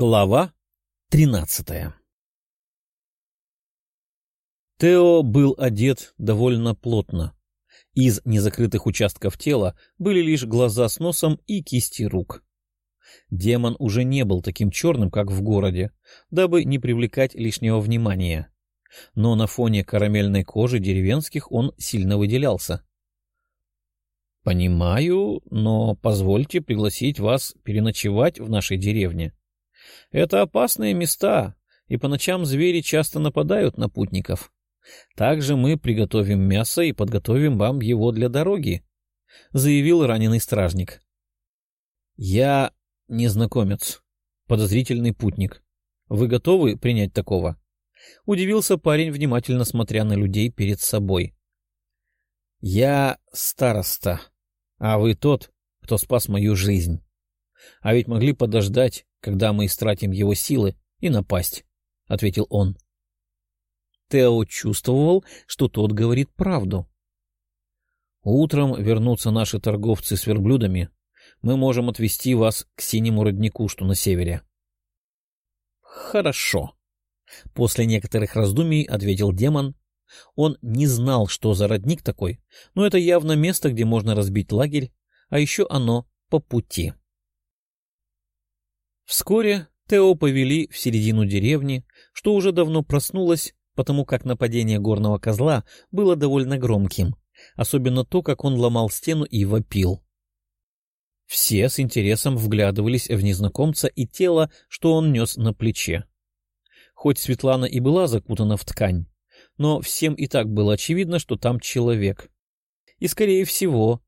Глава тринадцатая Тео был одет довольно плотно. Из незакрытых участков тела были лишь глаза с носом и кисти рук. Демон уже не был таким черным, как в городе, дабы не привлекать лишнего внимания. Но на фоне карамельной кожи деревенских он сильно выделялся. — Понимаю, но позвольте пригласить вас переночевать в нашей деревне. Это опасные места, и по ночам звери часто нападают на путников. Также мы приготовим мясо и подготовим вам его для дороги, — заявил раненый стражник. — Я незнакомец, подозрительный путник. Вы готовы принять такого? — удивился парень, внимательно смотря на людей перед собой. — Я староста, а вы тот, кто спас мою жизнь. А ведь могли подождать, когда мы истратим его силы, и напасть, — ответил он. — Тео чувствовал, что тот говорит правду. «Утром вернутся наши торговцы с верблюдами. Мы можем отвезти вас к синему роднику, что на севере». «Хорошо», — после некоторых раздумий ответил демон. Он не знал, что за родник такой, но это явно место, где можно разбить лагерь, а еще оно по пути. Вскоре Тео повели в середину деревни, что уже давно проснулась потому как нападение горного козла было довольно громким, особенно то, как он ломал стену и вопил. Все с интересом вглядывались в незнакомца и тело, что он нес на плече. Хоть Светлана и была закутана в ткань, но всем и так было очевидно, что там человек. И, скорее всего,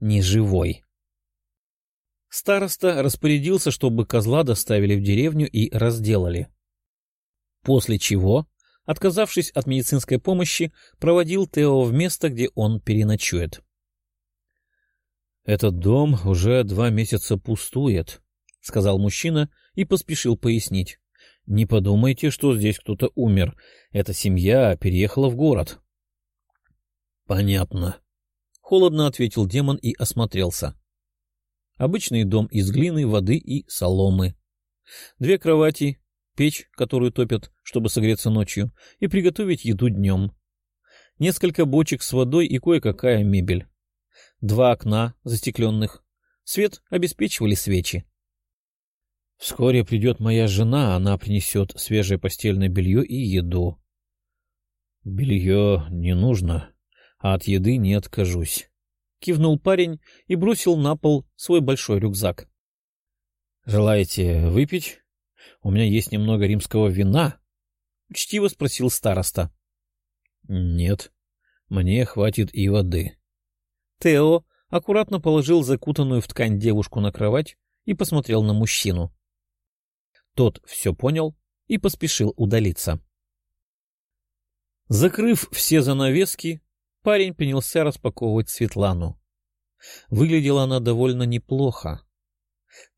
не живой. Староста распорядился, чтобы козла доставили в деревню и разделали. После чего отказавшись от медицинской помощи, проводил Тео в место, где он переночует. «Этот дом уже два месяца пустует», — сказал мужчина и поспешил пояснить. «Не подумайте, что здесь кто-то умер. Эта семья переехала в город». «Понятно», — холодно ответил демон и осмотрелся. Обычный дом из глины, воды и соломы. Две кровати, печь, которую топят, чтобы согреться ночью, и приготовить еду днем. Несколько бочек с водой и кое-какая мебель. Два окна застекленных. Свет обеспечивали свечи. Вскоре придет моя жена, она принесет свежее постельное белье и еду. Белье не нужно, а от еды не откажусь. Кивнул парень и бросил на пол свой большой рюкзак. — Желаете выпить? У меня есть немного римского вина? — учтиво спросил староста. — Нет, мне хватит и воды. Тео аккуратно положил закутанную в ткань девушку на кровать и посмотрел на мужчину. Тот все понял и поспешил удалиться. Закрыв все занавески, парень принялся распаковывать Светлану. Выглядела она довольно неплохо.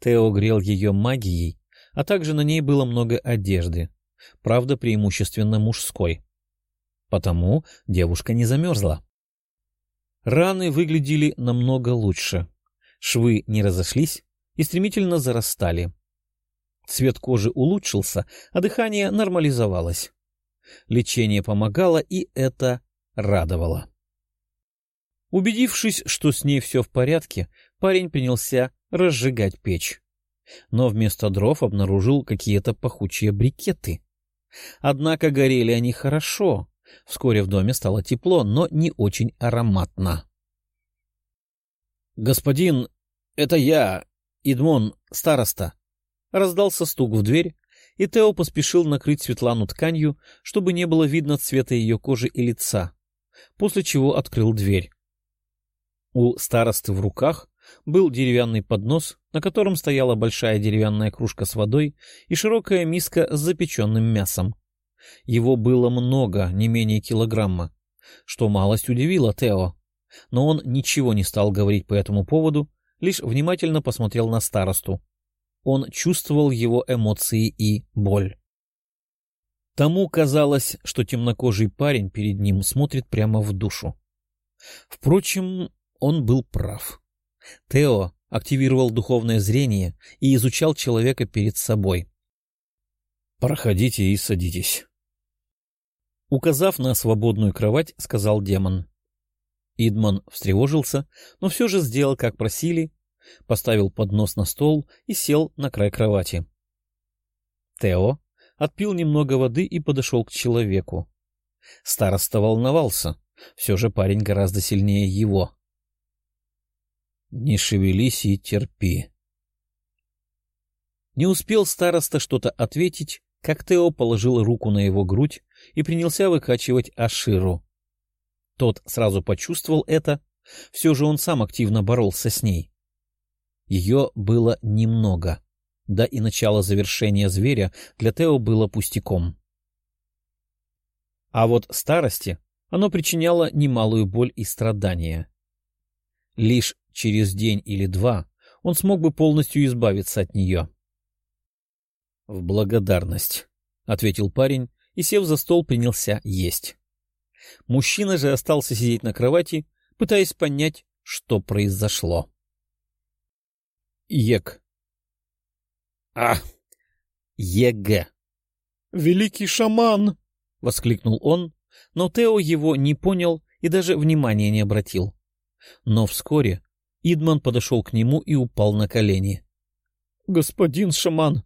Тео грел ее магией а также на ней было много одежды, правда, преимущественно мужской. Потому девушка не замерзла. Раны выглядели намного лучше. Швы не разошлись и стремительно зарастали. Цвет кожи улучшился, а дыхание нормализовалось. Лечение помогало, и это радовало. Убедившись, что с ней все в порядке, парень принялся разжигать печь но вместо дров обнаружил какие-то пахучие брикеты. Однако горели они хорошо. Вскоре в доме стало тепло, но не очень ароматно. — Господин, это я, Идмон, староста. Раздался стук в дверь, и Тео поспешил накрыть Светлану тканью, чтобы не было видно цвета ее кожи и лица, после чего открыл дверь. У старосты в руках был деревянный поднос, на котором стояла большая деревянная кружка с водой и широкая миска с запеченным мясом. Его было много, не менее килограмма, что малость удивило Тео. Но он ничего не стал говорить по этому поводу, лишь внимательно посмотрел на старосту. Он чувствовал его эмоции и боль. Тому казалось, что темнокожий парень перед ним смотрит прямо в душу. Впрочем, он был прав. Тео активировал духовное зрение и изучал человека перед собой. Проходите и садитесь. Указав на свободную кровать, сказал демон. Идман встревожился, но все же сделал, как просили, поставил поднос на стол и сел на край кровати. Тео отпил немного воды и подошел к человеку. Староста волновался, все же парень гораздо сильнее его. — Не шевелись и терпи. Не успел староста что-то ответить, как Тео положил руку на его грудь и принялся выкачивать Аширу. Тот сразу почувствовал это, все же он сам активно боролся с ней. Ее было немного, да и начало завершения зверя для Тео было пустяком. А вот старости оно причиняло немалую боль и страдания. Лишь через день или два он смог бы полностью избавиться от нее. — В благодарность, — ответил парень и, сев за стол, принялся есть. Мужчина же остался сидеть на кровати, пытаясь понять, что произошло. Ек. А! ЕГ. «Великий шаман!» — воскликнул он, но Тео его не понял и даже внимания не обратил. Но вскоре Идман подошел к нему и упал на колени. — Господин шаман,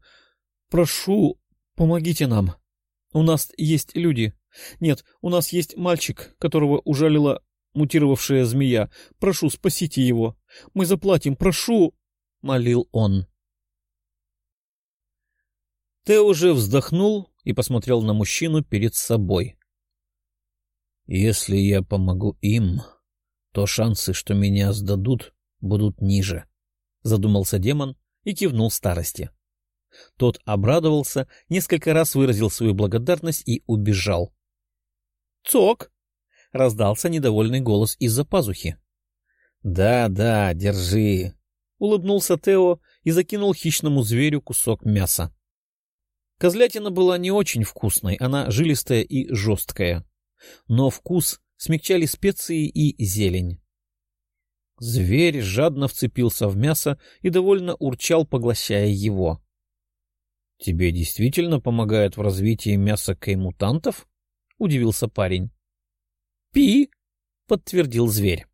прошу, помогите нам. У нас есть люди. Нет, у нас есть мальчик, которого ужалила мутировавшая змея. Прошу, спасите его. Мы заплатим, прошу, — молил он. Тео уже вздохнул и посмотрел на мужчину перед собой. «Если я помогу им, то шансы, что меня сдадут, будут ниже», — задумался демон и кивнул старости. Тот обрадовался, несколько раз выразил свою благодарность и убежал. «Цок!» — раздался недовольный голос из-за пазухи. «Да, да, держи!» — улыбнулся Тео и закинул хищному зверю кусок мяса. Козлятина была не очень вкусной, она жилистая и жесткая. Но вкус смягчали специи и зелень. Зверь жадно вцепился в мясо и довольно урчал, поглощая его. — Тебе действительно помогает в развитии мяса кей-мутантов? — удивился парень. — Пи! — подтвердил зверь.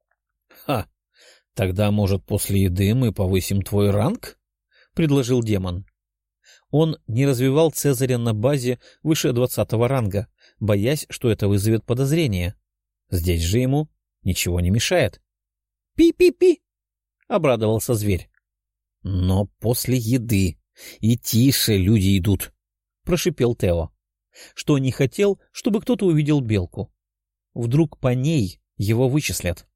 — Ха! Тогда, может, после еды мы повысим твой ранг? — предложил демон. Он не развивал Цезаря на базе выше двадцатого ранга, боясь, что это вызовет подозрение. Здесь же ему ничего не мешает. «Пи-пи-пи!» — обрадовался зверь. «Но после еды и тише люди идут», — прошипел Тео, что не хотел, чтобы кто-то увидел белку. Вдруг по ней его вычислят.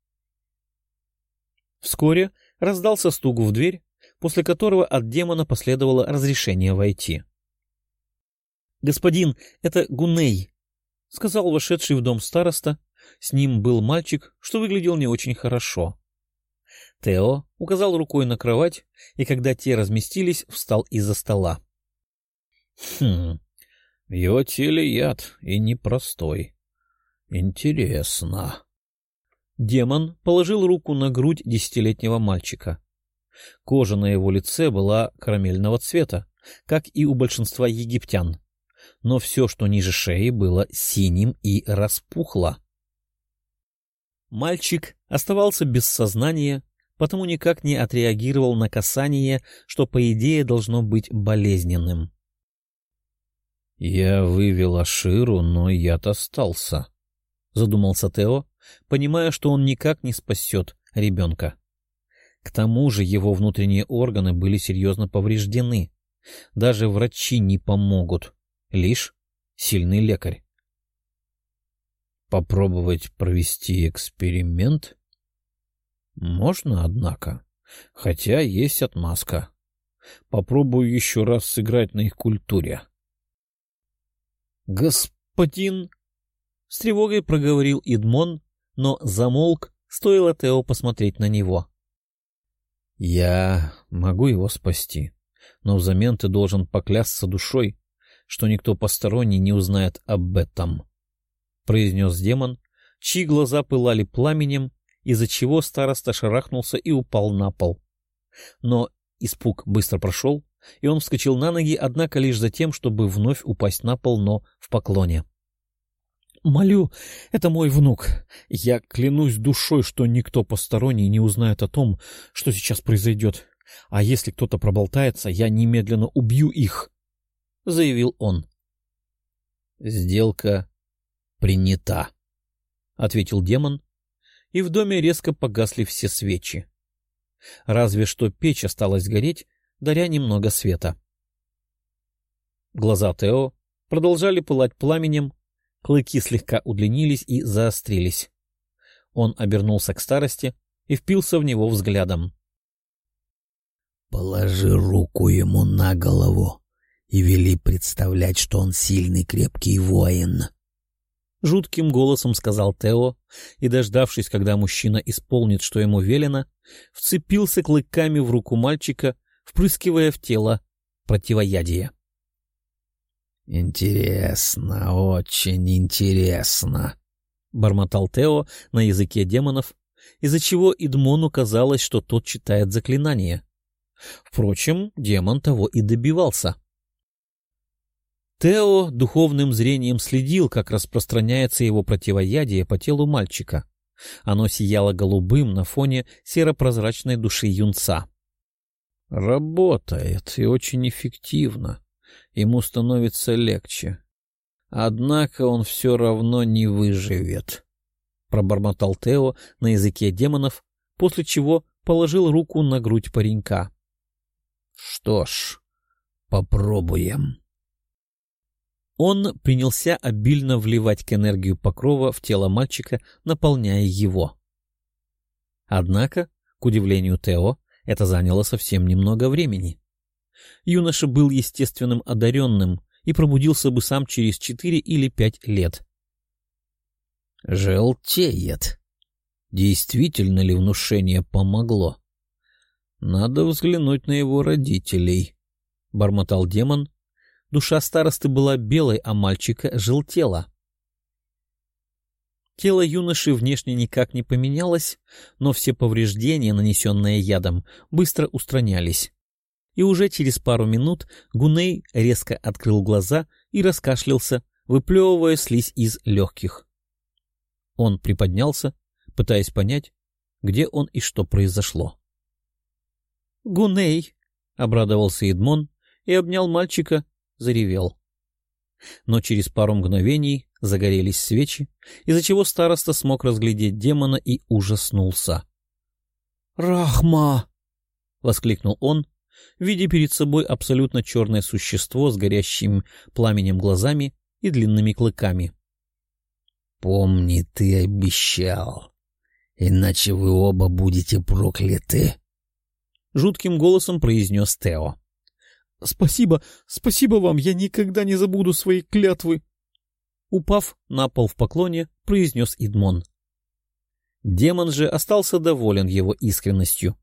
Вскоре раздался стук в дверь, после которого от демона последовало разрешение войти. — Господин, это Гуней, — сказал вошедший в дом староста. С ним был мальчик, что выглядел не очень хорошо. Тео указал рукой на кровать, и когда те разместились, встал из-за стола. — Хм, в его теле яд, и непростой. Интересно. Демон положил руку на грудь десятилетнего мальчика. Кожа на его лице была карамельного цвета, как и у большинства египтян, но все, что ниже шеи, было синим и распухло. Мальчик оставался без сознания, потому никак не отреагировал на касание, что, по идее, должно быть болезненным. «Я вывел Аширу, но яд остался», — задумался Тео, понимая, что он никак не спасет ребенка. К тому же его внутренние органы были серьезно повреждены. Даже врачи не помогут, лишь сильный лекарь. Попробовать провести эксперимент? Можно, однако. Хотя есть отмазка. Попробую еще раз сыграть на их культуре. «Господин!» — с тревогой проговорил Идмон, но замолк, стоило Тео посмотреть на него. Я могу его спасти, но взамен ты должен поклясться душой, что никто посторонний не узнает об этом, — произнес демон, чьи глаза пылали пламенем, из-за чего староста шарахнулся и упал на пол. Но испуг быстро прошел, и он вскочил на ноги, однако лишь за тем, чтобы вновь упасть на пол, но в поклоне. «Молю, это мой внук. Я клянусь душой, что никто посторонний не узнает о том, что сейчас произойдет. А если кто-то проболтается, я немедленно убью их», — заявил он. «Сделка принята», — ответил демон, и в доме резко погасли все свечи. Разве что печь осталась гореть, даря немного света. Глаза Тео продолжали пылать пламенем, клыки слегка удлинились и заострились. Он обернулся к старости и впился в него взглядом. — Положи руку ему на голову и вели представлять, что он сильный крепкий воин. — жутким голосом сказал Тео, и, дождавшись, когда мужчина исполнит, что ему велено, вцепился клыками в руку мальчика, впрыскивая в тело противоядие. «Интересно, очень интересно», — бормотал Тео на языке демонов, из-за чего Идмону казалось, что тот читает заклинание. Впрочем, демон того и добивался. Тео духовным зрением следил, как распространяется его противоядие по телу мальчика. Оно сияло голубым на фоне серопрозрачной души юнца. Работает и очень эффективно. Ему становится легче. Однако он все равно не выживет. Пробормотал Тео на языке демонов, после чего положил руку на грудь паренька. Что ж, попробуем. Он принялся обильно вливать к энергию покрова в тело мальчика, наполняя его. Однако, к удивлению Тео, это заняло совсем немного времени. Юноша был естественным одаренным и пробудился бы сам через четыре или пять лет. «Желтеет. Действительно ли внушение помогло? Надо взглянуть на его родителей», — бормотал демон. Душа старосты была белой, а мальчика желтела. Тело юноши внешне никак не поменялось, но все повреждения, нанесенные ядом, быстро устранялись. И уже через пару минут Гуней резко открыл глаза и раскашлялся, выплевывая слизь из легких. Он приподнялся, пытаясь понять, где он и что произошло. «Гуней!» — обрадовался Эдмон и обнял мальчика, заревел. Но через пару мгновений загорелись свечи, из-за чего староста смог разглядеть демона и ужаснулся. «Рахма!» — воскликнул он, видя перед собой абсолютно черное существо с горящим пламенем глазами и длинными клыками. «Помни, ты обещал, иначе вы оба будете прокляты!» Жутким голосом произнес Тео. — Спасибо, спасибо вам, я никогда не забуду свои клятвы. Упав на пол в поклоне, произнес Идмон. Демон же остался доволен его искренностью,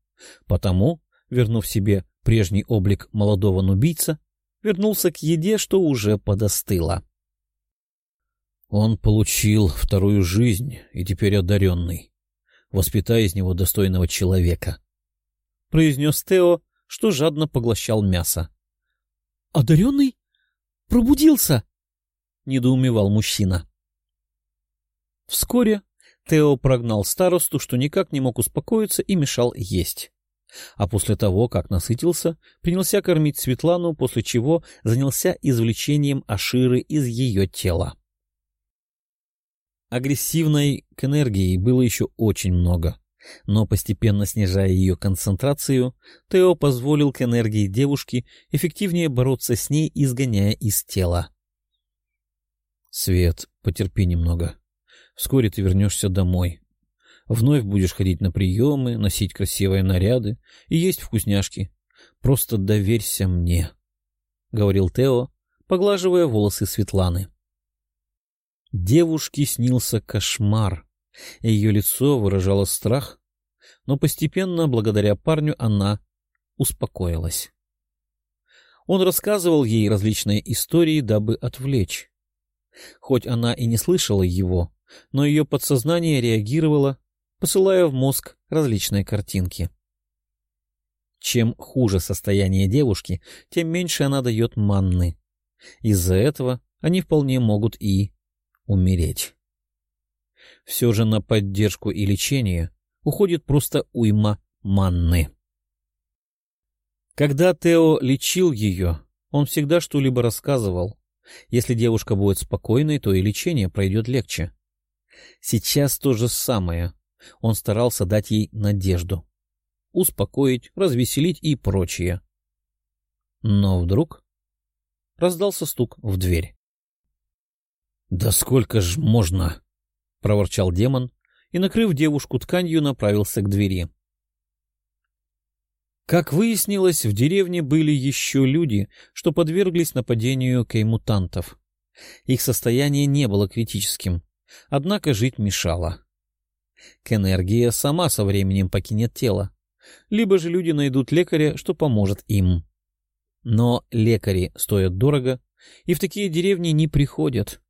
потому, вернув себе прежний облик молодого нубийца, вернулся к еде, что уже подостыло. Он получил вторую жизнь и теперь одаренный, воспитая из него достойного человека, — произнес Тео, что жадно поглощал мясо. «Одаренный? Пробудился!» — недоумевал мужчина. Вскоре Тео прогнал старосту, что никак не мог успокоиться и мешал есть. А после того, как насытился, принялся кормить Светлану, после чего занялся извлечением Аширы из ее тела. Агрессивной к энергии было еще очень много. Но постепенно снижая ее концентрацию, Тео позволил к энергии девушки эффективнее бороться с ней, изгоняя из тела. «Свет, потерпи немного. Вскоре ты вернешься домой. Вновь будешь ходить на приемы, носить красивые наряды и есть вкусняшки. Просто доверься мне», — говорил Тео, поглаживая волосы Светланы. Девушке снился кошмар — ее лицо выражало страх, но постепенно, благодаря парню, она успокоилась. Он рассказывал ей различные истории, дабы отвлечь. Хоть она и не слышала его, но ее подсознание реагировало, посылая в мозг различные картинки. Чем хуже состояние девушки, тем меньше она дает манны. Из-за этого они вполне могут и умереть. Все же на поддержку и лечение уходит просто уйма манны. Когда Тео лечил ее, он всегда что-либо рассказывал. Если девушка будет спокойной, то и лечение пройдет легче. Сейчас то же самое. Он старался дать ей надежду. Успокоить, развеселить и прочее. Но вдруг раздался стук в дверь. — Да сколько ж можно? — проворчал демон и, накрыв девушку тканью, направился к двери. Как выяснилось, в деревне были еще люди, что подверглись нападению каймутантов. Их состояние не было критическим, однако жить мешало. Кэнергия сама со временем покинет тело, либо же люди найдут лекаря, что поможет им. Но лекари стоят дорого, и в такие деревни не приходят.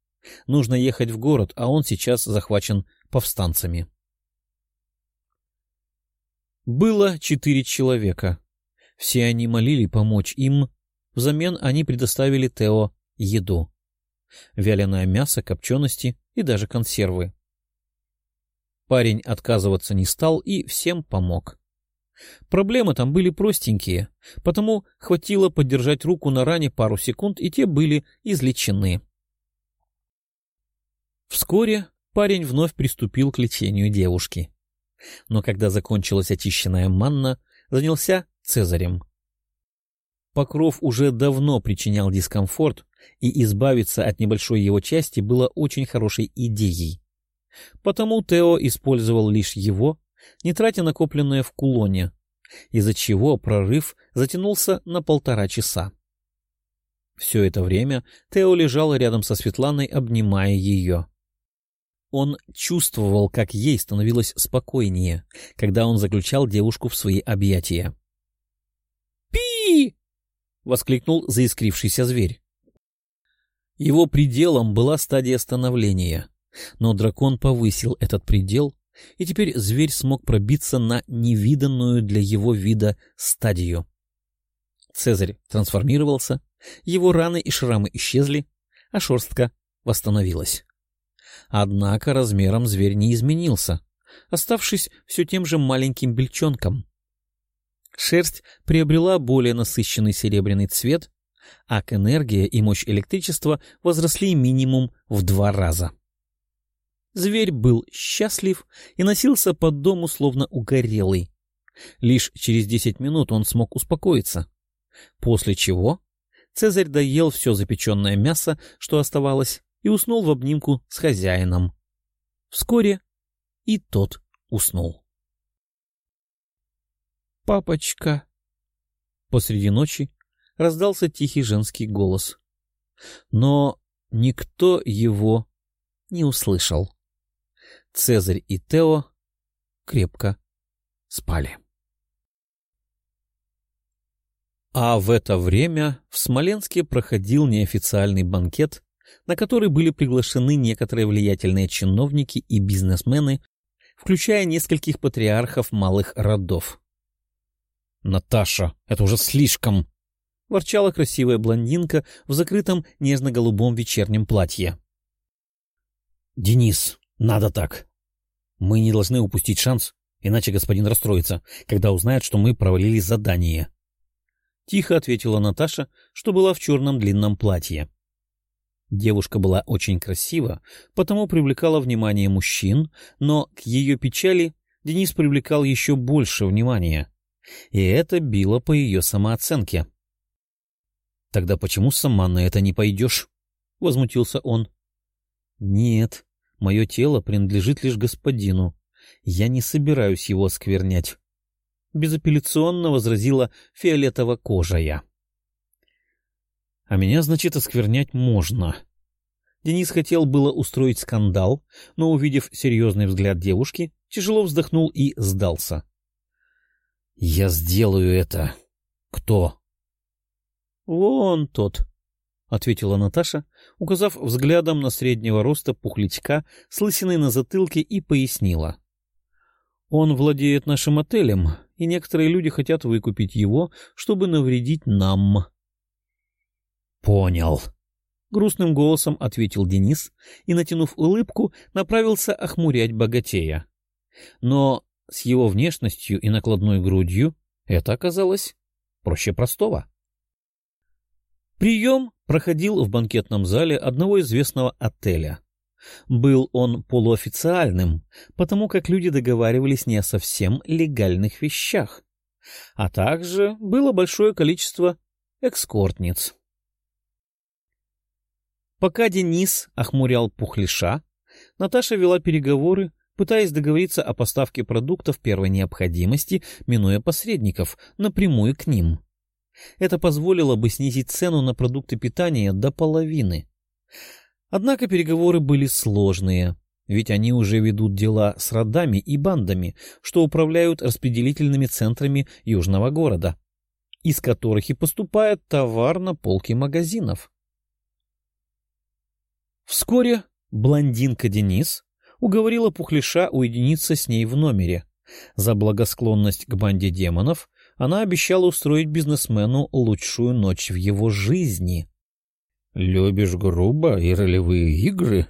Нужно ехать в город, а он сейчас захвачен повстанцами. Было четыре человека. Все они молили помочь им. Взамен они предоставили Тео еду. Вяленое мясо, копчености и даже консервы. Парень отказываться не стал и всем помог. Проблемы там были простенькие, потому хватило подержать руку на ране пару секунд, и те были излечены. Вскоре парень вновь приступил к лечению девушки. Но когда закончилась очищенная манна, занялся Цезарем. Покров уже давно причинял дискомфорт, и избавиться от небольшой его части было очень хорошей идеей. Потому Тео использовал лишь его, не тратя накопленное в кулоне, из-за чего прорыв затянулся на полтора часа. Все это время Тео лежал рядом со Светланой, обнимая ее. Он чувствовал, как ей становилось спокойнее, когда он заключал девушку в свои объятия. «Пи!» — воскликнул заискрившийся зверь. Его пределом была стадия становления, но дракон повысил этот предел, и теперь зверь смог пробиться на невиданную для его вида стадию. Цезарь трансформировался, его раны и шрамы исчезли, а шерстка восстановилась. Однако размером зверь не изменился, оставшись все тем же маленьким бельчонком. Шерсть приобрела более насыщенный серебряный цвет, а к энергия и мощь электричества возросли минимум в два раза. Зверь был счастлив и носился по дому словно угорелый. Лишь через десять минут он смог успокоиться. После чего Цезарь доел все запеченное мясо, что оставалось, и уснул в обнимку с хозяином. Вскоре и тот уснул. «Папочка!» Посреди ночи раздался тихий женский голос. Но никто его не услышал. Цезарь и Тео крепко спали. А в это время в Смоленске проходил неофициальный банкет на который были приглашены некоторые влиятельные чиновники и бизнесмены, включая нескольких патриархов малых родов. «Наташа, это уже слишком!» — ворчала красивая блондинка в закрытом нежно-голубом вечернем платье. «Денис, надо так. Мы не должны упустить шанс, иначе господин расстроится, когда узнает, что мы провалили задание». Тихо ответила Наташа, что была в черном длинном платье. Девушка была очень красива, потому привлекала внимание мужчин, но к ее печали Денис привлекал еще больше внимания. И это било по ее самооценке. — Тогда почему сама на это не пойдешь? — возмутился он. — Нет, мое тело принадлежит лишь господину. Я не собираюсь его осквернять. Безапелляционно возразила фиолетово-кожая. А меня, значит, осквернять можно. Денис хотел было устроить скандал, но, увидев серьезный взгляд девушки, тяжело вздохнул и сдался. — Я сделаю это. Кто? — Вон тот, — ответила Наташа, указав взглядом на среднего роста пухлячка с лысиной на затылке и пояснила. — Он владеет нашим отелем и некоторые люди хотят выкупить его, чтобы навредить нам. — Понял. — грустным голосом ответил Денис и, натянув улыбку, направился охмурять богатея. Но с его внешностью и накладной грудью это оказалось проще простого. Прием проходил в банкетном зале одного известного отеля. Был он полуофициальным, потому как люди договаривались не о совсем легальных вещах. А также было большое количество экскортниц. Пока Денис охмурял пухлиша, Наташа вела переговоры, пытаясь договориться о поставке продуктов первой необходимости, минуя посредников, напрямую к ним. Это позволило бы снизить цену на продукты питания до половины. Однако переговоры были сложные, ведь они уже ведут дела с родами и бандами, что управляют распределительными центрами южного города, из которых и поступает товар на полки магазинов. Вскоре блондинка Денис уговорила Пухлиша уединиться с ней в номере. За благосклонность к банде демонов она обещала устроить бизнесмену лучшую ночь в его жизни. — Любишь грубо и ролевые игры?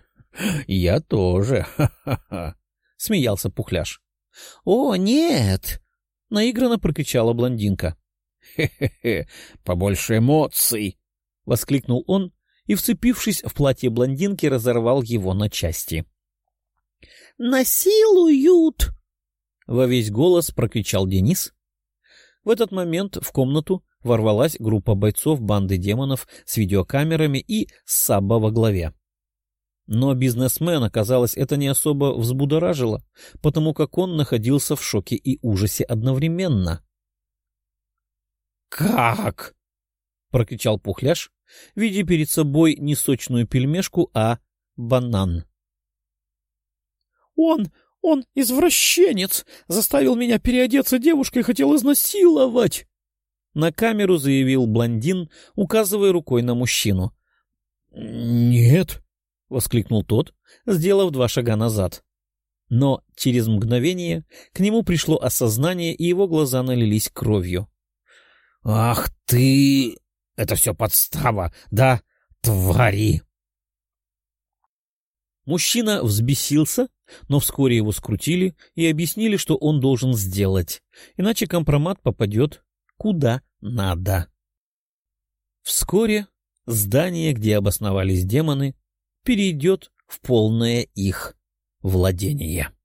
Я тоже, ха-ха-ха! — смеялся Пухляш. — О, нет! — наигранно прокричала блондинка. «Хе — побольше эмоций! — воскликнул он и, вцепившись в платье блондинки, разорвал его на части. «Насилуют!» — во весь голос прокричал Денис. В этот момент в комнату ворвалась группа бойцов банды демонов с видеокамерами и Саба во главе. Но бизнесмена, казалось, это не особо взбудоражило, потому как он находился в шоке и ужасе одновременно. «Как?» — прокричал Пухляш, видя перед собой не сочную пельмешку, а банан. «Он, он извращенец! Заставил меня переодеться девушкой и хотел изнасиловать!» На камеру заявил блондин, указывая рукой на мужчину. «Нет!» — воскликнул тот, сделав два шага назад. Но через мгновение к нему пришло осознание, и его глаза налились кровью. «Ах ты!» Это все подстава, да, твари!» Мужчина взбесился, но вскоре его скрутили и объяснили, что он должен сделать, иначе компромат попадет куда надо. Вскоре здание, где обосновались демоны, перейдет в полное их владение.